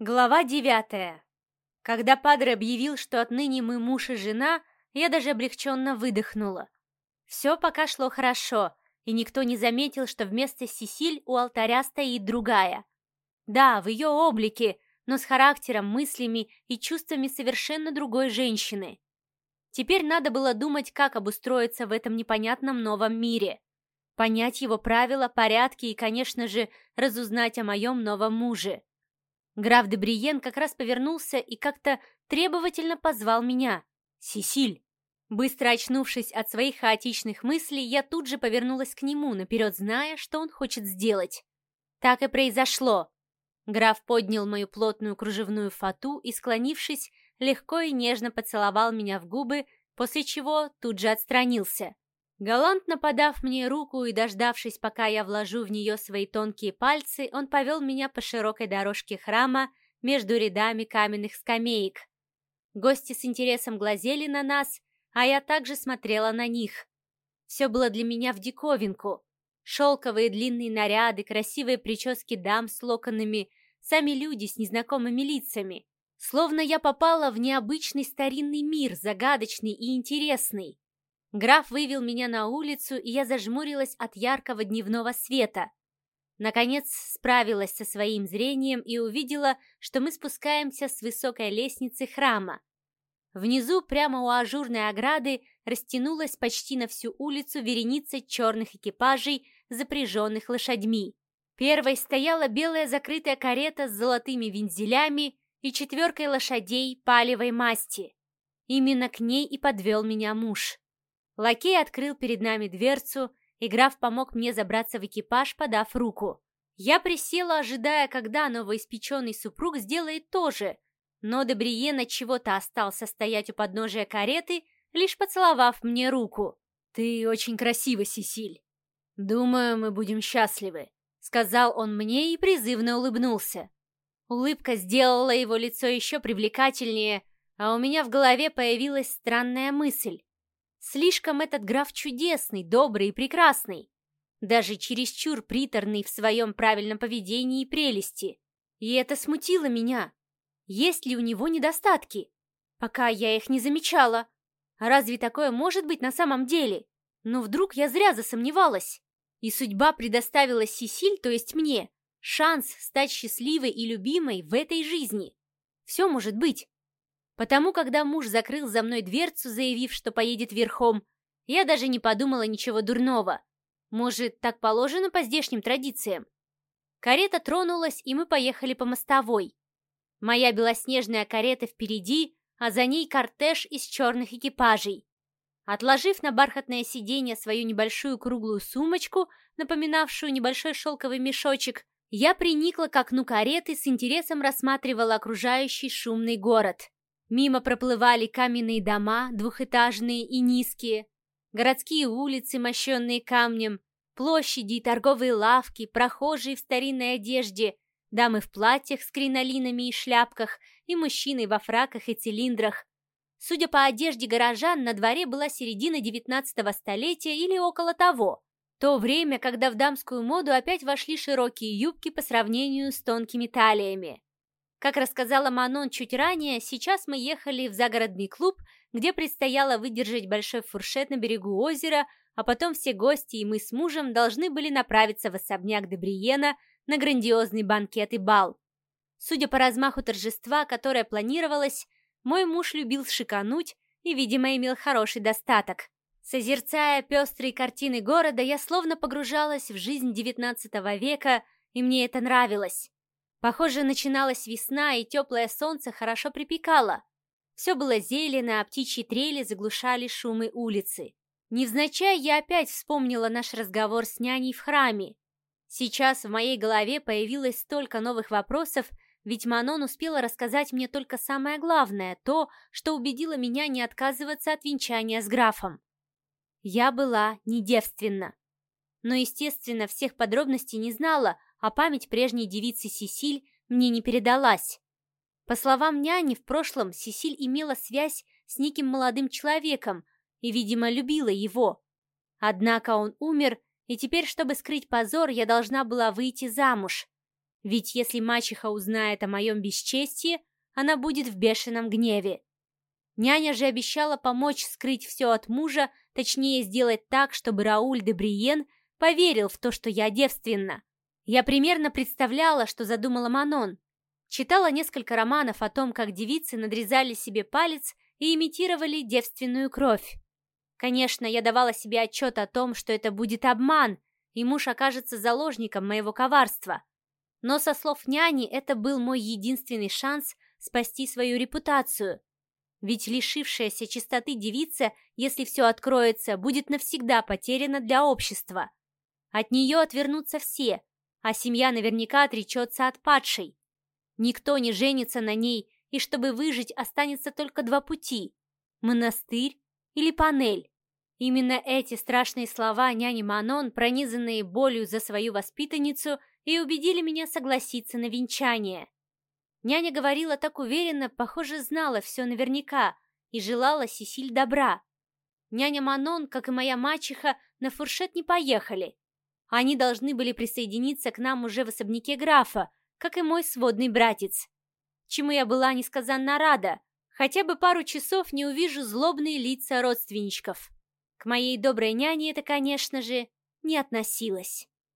Глава девятая. Когда Падре объявил, что отныне мы муж и жена, я даже облегченно выдохнула. Все пока шло хорошо, и никто не заметил, что вместо Сесиль у алтаря стоит другая. Да, в ее облике, но с характером, мыслями и чувствами совершенно другой женщины. Теперь надо было думать, как обустроиться в этом непонятном новом мире. Понять его правила, порядки и, конечно же, разузнать о моем новом муже. Граф де Бриен как раз повернулся и как-то требовательно позвал меня. «Сесиль!» Быстро очнувшись от своих хаотичных мыслей, я тут же повернулась к нему, наперед зная, что он хочет сделать. Так и произошло. Граф поднял мою плотную кружевную фату и, склонившись, легко и нежно поцеловал меня в губы, после чего тут же отстранился. Галантно подав мне руку и дождавшись, пока я вложу в нее свои тонкие пальцы, он повел меня по широкой дорожке храма между рядами каменных скамеек. Гости с интересом глазели на нас, а я также смотрела на них. Все было для меня в диковинку. Шелковые длинные наряды, красивые прически дам с локонами, сами люди с незнакомыми лицами. Словно я попала в необычный старинный мир, загадочный и интересный. Граф вывел меня на улицу, и я зажмурилась от яркого дневного света. Наконец справилась со своим зрением и увидела, что мы спускаемся с высокой лестницы храма. Внизу, прямо у ажурной ограды, растянулась почти на всю улицу вереница черных экипажей, запряженных лошадьми. Первой стояла белая закрытая карета с золотыми вензелями и четверкой лошадей палевой масти. Именно к ней и подвел меня муж. Лакей открыл перед нами дверцу, и граф помог мне забраться в экипаж, подав руку. Я присела, ожидая, когда новоиспеченный супруг сделает то же, но Дебриен от чего-то остался стоять у подножия кареты, лишь поцеловав мне руку. «Ты очень красива, Сесиль. Думаю, мы будем счастливы», — сказал он мне и призывно улыбнулся. Улыбка сделала его лицо еще привлекательнее, а у меня в голове появилась странная мысль. Слишком этот граф чудесный, добрый и прекрасный. Даже чересчур приторный в своем правильном поведении и прелести. И это смутило меня. Есть ли у него недостатки? Пока я их не замечала. А разве такое может быть на самом деле? Но вдруг я зря засомневалась. И судьба предоставила Сисиль, то есть мне, шанс стать счастливой и любимой в этой жизни. Все может быть. Потому, когда муж закрыл за мной дверцу, заявив, что поедет верхом, я даже не подумала ничего дурного. Может, так положено по здешним традициям? Карета тронулась, и мы поехали по мостовой. Моя белоснежная карета впереди, а за ней кортеж из черных экипажей. Отложив на бархатное сиденье свою небольшую круглую сумочку, напоминавшую небольшой шелковый мешочек, я приникла к окну кареты с интересом рассматривала окружающий шумный город. Мимо проплывали каменные дома, двухэтажные и низкие, городские улицы, мощенные камнем, площади и торговые лавки, прохожие в старинной одежде, дамы в платьях с кринолинами и шляпках и мужчины во фраках и цилиндрах. Судя по одежде горожан, на дворе была середина девятнадцатого столетия или около того. То время, когда в дамскую моду опять вошли широкие юбки по сравнению с тонкими талиями. Как рассказала Манон чуть ранее, сейчас мы ехали в загородный клуб, где предстояло выдержать большой фуршет на берегу озера, а потом все гости и мы с мужем должны были направиться в особняк Дебриена на грандиозный банкет и бал. Судя по размаху торжества, которое планировалось, мой муж любил шикануть и, видимо, имел хороший достаток. Созерцая пестрые картины города, я словно погружалась в жизнь XIX века, и мне это нравилось. Похоже, начиналась весна, и теплое солнце хорошо припекало. Все было зелено, а птичьи трели заглушали шумы улицы. Невзначай я опять вспомнила наш разговор с няней в храме. Сейчас в моей голове появилось столько новых вопросов, ведь Манон успела рассказать мне только самое главное, то, что убедило меня не отказываться от венчания с графом. Я была не девственна. Но, естественно, всех подробностей не знала, а память прежней девицы Сесиль мне не передалась. По словам няни, в прошлом Сесиль имела связь с неким молодым человеком и, видимо, любила его. Однако он умер, и теперь, чтобы скрыть позор, я должна была выйти замуж. Ведь если мачеха узнает о моем бесчестии, она будет в бешеном гневе. Няня же обещала помочь скрыть все от мужа, точнее сделать так, чтобы Рауль де Бриен поверил в то, что я девственна. Я примерно представляла, что задумала Манон. Читала несколько романов о том, как девицы надрезали себе палец и имитировали девственную кровь. Конечно, я давала себе отчет о том, что это будет обман, и муж окажется заложником моего коварства. Но со слов няни это был мой единственный шанс спасти свою репутацию. Ведь лишившаяся чистоты девица, если все откроется, будет навсегда потеряна для общества. От нее отвернутся все, а семья наверняка отречется от падшей. Никто не женится на ней, и чтобы выжить, останется только два пути – монастырь или панель. Именно эти страшные слова няни Манон, пронизанные болью за свою воспитанницу, и убедили меня согласиться на венчание. Няня говорила так уверенно, похоже, знала все наверняка и желала Сесиль добра. Няня Манон, как и моя мачеха, на фуршет не поехали. Они должны были присоединиться к нам уже в особняке графа, как и мой сводный братец. Чему я была несказанно рада. Хотя бы пару часов не увижу злобные лица родственничков. К моей доброй няне это, конечно же, не относилось.